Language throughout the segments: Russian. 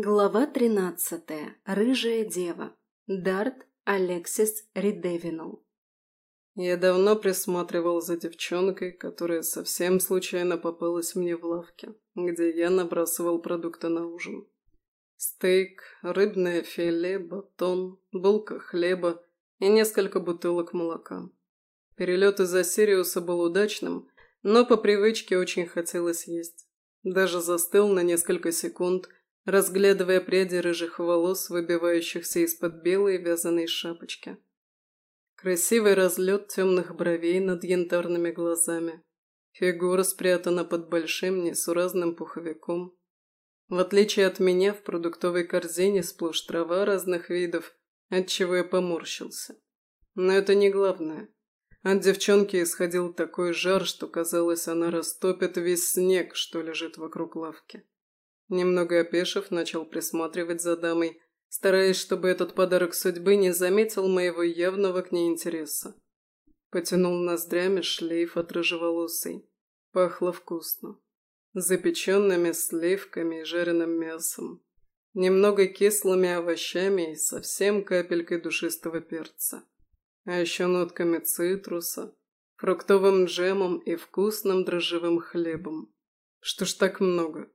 Глава тринадцатая. Рыжая дева. Дарт Алексис Ридевинул. Я давно присматривал за девчонкой, которая совсем случайно попалась мне в лавке, где я набрасывал продукты на ужин. Стейк, рыбное филе, батон, булка хлеба и несколько бутылок молока. Перелет из-за Сириуса был удачным, но по привычке очень хотелось есть. Даже застыл на несколько секунд – разглядывая пряди рыжих волос, выбивающихся из-под белой вязаной шапочки. Красивый разлет темных бровей над янтарными глазами. Фигура спрятана под большим несуразным пуховиком. В отличие от меня, в продуктовой корзине сплошь трава разных видов, отчего я поморщился. Но это не главное. От девчонки исходил такой жар, что казалось, она растопит весь снег, что лежит вокруг лавки. Немного опешив, начал присматривать за дамой, стараясь, чтобы этот подарок судьбы не заметил моего явного к ней интереса. Потянул ноздрями шлейф от рыжеволосой. Пахло вкусно. Запеченными сливками и жареным мясом. Немного кислыми овощами и совсем капелькой душистого перца. А еще нотками цитруса, фруктовым джемом и вкусным дрожжевым хлебом. Что ж так много?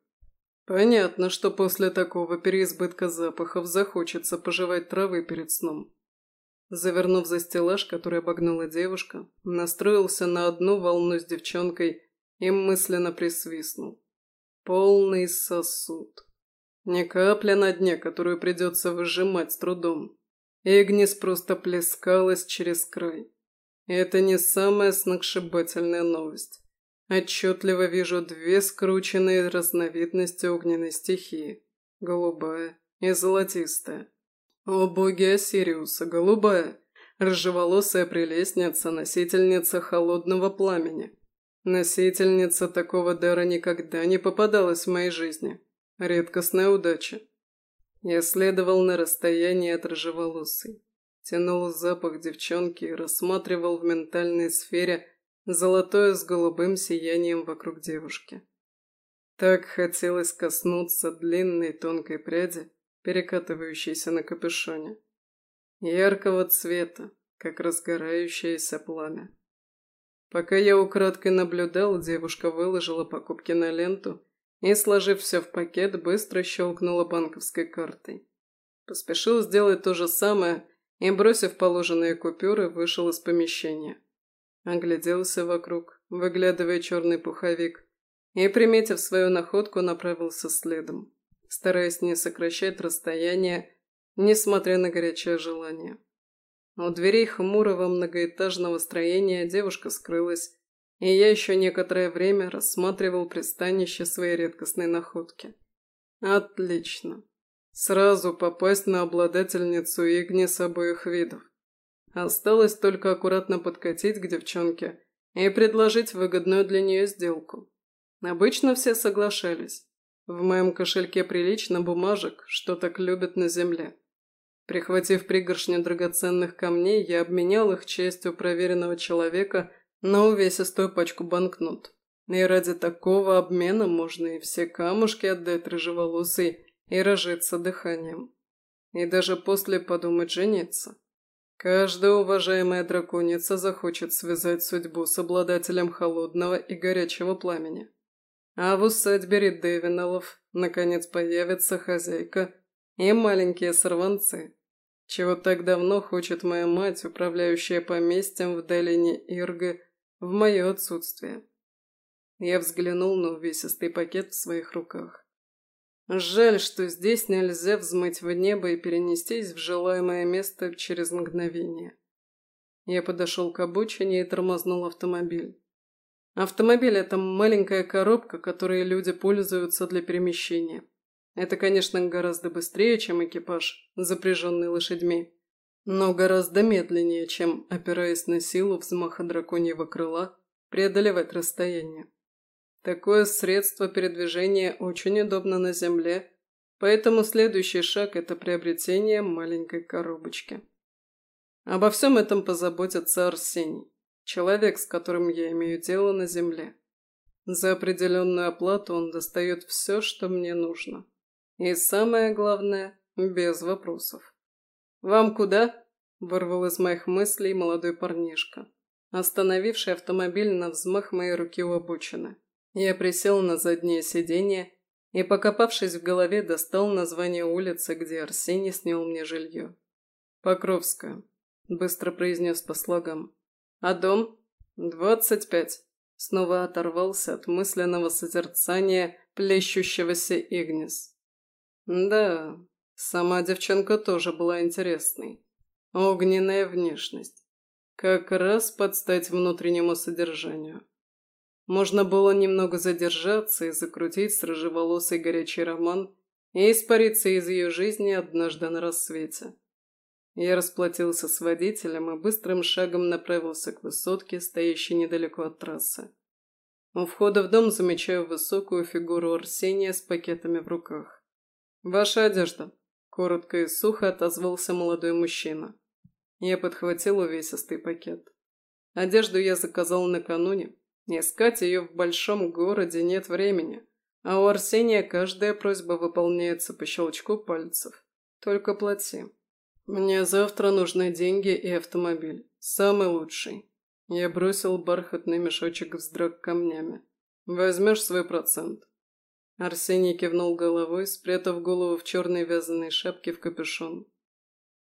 Понятно, что после такого переизбытка запахов захочется пожевать травы перед сном. Завернув за стеллаж, который обогнула девушка, настроился на одну волну с девчонкой и мысленно присвистнул. Полный сосуд. Не капля на дне, которую придется выжимать с трудом. Игнис просто плескалась через край. И это не самая сногсшибательная новость. Отчетливо вижу две скрученные разновидности огненной стихии – голубая и золотистая. О боги Осириуса, голубая, рыжеволосая прелестница, носительница холодного пламени. Носительница такого дара никогда не попадалась в моей жизни. Редкостная удача. Я следовал на расстоянии от рыжеволосой. Тянул запах девчонки и рассматривал в ментальной сфере – золотое с голубым сиянием вокруг девушки. Так хотелось коснуться длинной тонкой пряди, перекатывающейся на капюшоне. Яркого цвета, как разгорающееся пламя. Пока я украдкой наблюдал, девушка выложила покупки на ленту и, сложив все в пакет, быстро щелкнула банковской картой. Поспешил сделать то же самое и, бросив положенные купюры, вышел из помещения. Огляделся вокруг, выглядывая черный пуховик, и, приметив свою находку, направился следом, стараясь не сокращать расстояние, несмотря на горячее желание. У дверей хмурого многоэтажного строения девушка скрылась, и я еще некоторое время рассматривал пристанище своей редкостной находки. Отлично. Сразу попасть на обладательницу Игни с обоих видов. Осталось только аккуратно подкатить к девчонке и предложить выгодную для нее сделку. Обычно все соглашались. В моем кошельке прилично бумажек, что так любят на земле. Прихватив пригоршню драгоценных камней, я обменял их честью проверенного человека на увесистую пачку банкнот. И ради такого обмена можно и все камушки отдать рыжеволосой и разжиться дыханием. И даже после подумать жениться. Каждая уважаемая драконица захочет связать судьбу с обладателем холодного и горячего пламени. А в усадьбе Ридевиналов наконец появится хозяйка и маленькие сорванцы, чего так давно хочет моя мать, управляющая поместьем в долине Ирга, в мое отсутствие. Я взглянул на увесистый пакет в своих руках. Жаль, что здесь нельзя взмыть в небо и перенестись в желаемое место через мгновение. Я подошел к обочине и тормознул автомобиль. Автомобиль – это маленькая коробка, которой люди пользуются для перемещения. Это, конечно, гораздо быстрее, чем экипаж, запряженный лошадьми, но гораздо медленнее, чем, опираясь на силу взмаха драконьего крыла, преодолевать расстояние. Такое средство передвижения очень удобно на Земле, поэтому следующий шаг – это приобретение маленькой коробочки. Обо всем этом позаботится Арсений, человек, с которым я имею дело на Земле. За определенную оплату он достает все, что мне нужно. И самое главное, без вопросов. «Вам куда?» – вырвал из моих мыслей молодой парнишка, остановивший автомобиль на взмах моей руки у обочины. Я присел на заднее сиденье и, покопавшись в голове, достал название улицы, где Арсений снял мне жилье. «Покровская», – быстро произнес по слогам. «А дом?» «Двадцать пять». Снова оторвался от мысленного созерцания плещущегося Игнис. Да, сама девчонка тоже была интересной. Огненная внешность. Как раз под стать внутреннему содержанию. Можно было немного задержаться и закрутить с рыжеволосой горячий роман и испариться из ее жизни однажды на рассвете. Я расплатился с водителем и быстрым шагом направился к высотке, стоящей недалеко от трассы. У входа в дом замечаю высокую фигуру Арсения с пакетами в руках. «Ваша одежда», – коротко и сухо отозвался молодой мужчина. Я подхватил увесистый пакет. Одежду я заказал накануне. Искать ее в большом городе нет времени, а у Арсения каждая просьба выполняется по щелчку пальцев. Только плати. «Мне завтра нужны деньги и автомобиль. Самый лучший». Я бросил бархатный мешочек в драк камнями. «Возьмешь свой процент». Арсений кивнул головой, спрятав голову в черной вязаной шапке в капюшон.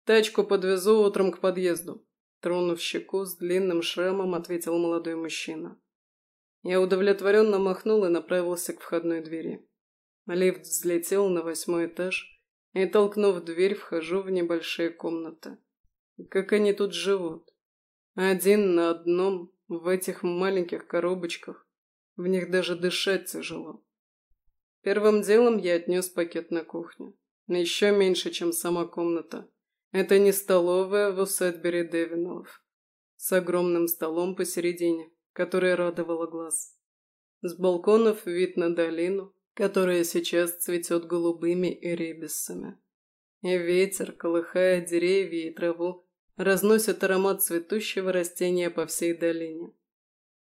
«Тачку подвезу утром к подъезду», – тронув щеку с длинным шрамом, ответил молодой мужчина. Я удовлетворенно махнул и направился к входной двери. Лифт взлетел на восьмой этаж, и, толкнув дверь, вхожу в небольшие комнаты. Как они тут живут? Один на одном, в этих маленьких коробочках. В них даже дышать тяжело. Первым делом я отнес пакет на кухню. Еще меньше, чем сама комната. Это не столовая в усадьбе Девиновов. С огромным столом посередине, который радовало глаз. С балконов вид на долину, которая сейчас цветет голубыми ирибисами. И ветер, колыхая деревья и траву, разносит аромат цветущего растения по всей долине.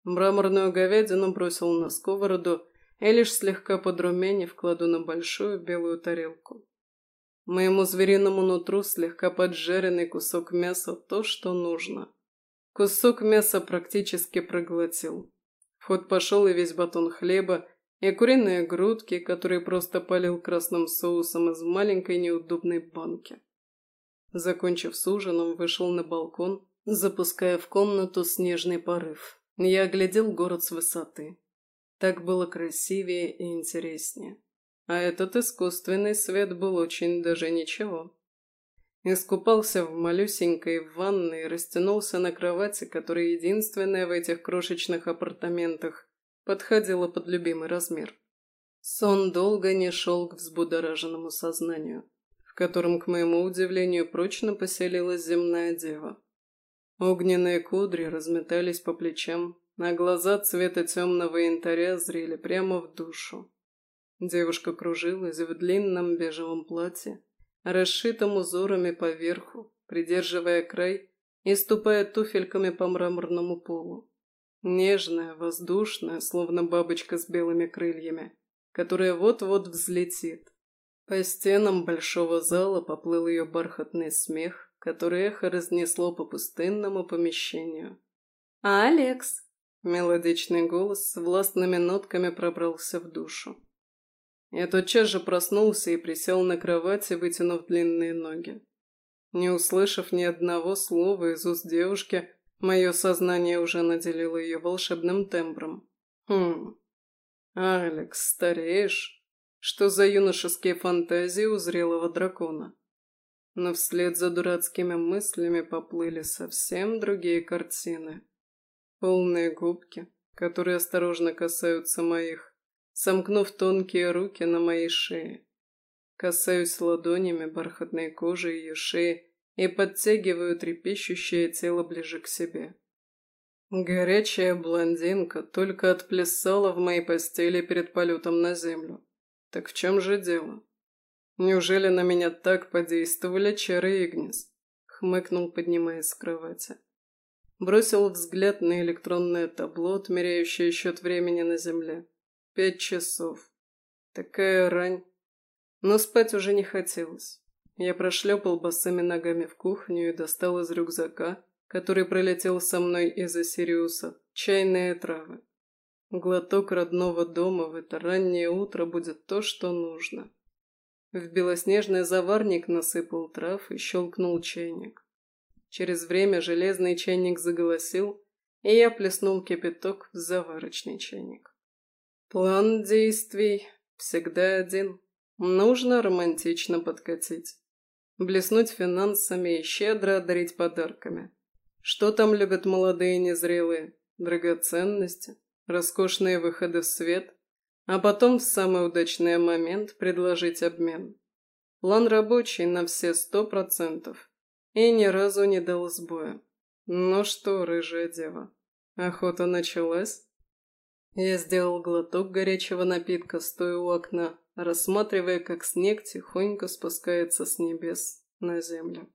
Мраморную говядину бросил на сковороду и лишь слегка подрумянив кладу на большую белую тарелку. Моему звериному нутру слегка поджаренный кусок мяса то, что нужно. Кусок мяса практически проглотил. В ход пошел и весь батон хлеба, и куриные грудки, которые просто полил красным соусом из маленькой неудобной банки. Закончив с ужином, вышел на балкон, запуская в комнату снежный порыв. Я оглядел город с высоты. Так было красивее и интереснее. А этот искусственный свет был очень даже ничего. Искупался в малюсенькой ванной и растянулся на кровати, которая единственная в этих крошечных апартаментах подходила под любимый размер. Сон долго не шел к взбудораженному сознанию, в котором, к моему удивлению, прочно поселилась земная дева. Огненные кудри разметались по плечам, а глаза цвета темного янтаря зрели прямо в душу. Девушка кружилась в длинном бежевом платье, расшитом узорами поверху, придерживая край и ступая туфельками по мраморному полу. Нежная, воздушная, словно бабочка с белыми крыльями, которая вот-вот взлетит. По стенам большого зала поплыл ее бархатный смех, который эхо разнесло по пустынному помещению. «А Алекс?» Мелодичный голос с властными нотками пробрался в душу. Я тотчас же проснулся и присел на кровати, вытянув длинные ноги. Не услышав ни одного слова из уст девушки, Мое сознание уже наделило ее волшебным тембром. Хм. Алекс, стареешь? Что за юношеские фантазии у зрелого дракона? Но вслед за дурацкими мыслями поплыли совсем другие картины. Полные губки, которые осторожно касаются моих, сомкнув тонкие руки на моей шее. Касаюсь ладонями бархатной кожи ее шеи и подтягиваю трепещущее тело ближе к себе. Горячая блондинка только отплясала в моей постели перед полетом на землю. Так в чем же дело? Неужели на меня так подействовали чары Игнис? Хмыкнул, поднимаясь с кровати. Бросил взгляд на электронное табло, отмеряющее счет времени на земле. Пять часов. Такая рань. Но спать уже не хотелось. Я прошлепал босыми ногами в кухню и достал из рюкзака, который пролетел со мной из-за Сириуса, чайные травы. Глоток родного дома в это раннее утро будет то, что нужно. В белоснежный заварник насыпал трав и щелкнул чайник. Через время железный чайник заголосил, и я плеснул кипяток в заварочный чайник. План действий всегда один. Нужно романтично подкатить. Блеснуть финансами и щедро одарить подарками. Что там любят молодые незрелые? Драгоценности, роскошные выходы в свет, а потом в самый удачный момент предложить обмен. План рабочий на все сто процентов и ни разу не дал сбоя. Ну что, рыжая дева, охота началась? Я сделал глоток горячего напитка, стоя у окна, рассматривая, как снег тихонько спускается с небес на землю.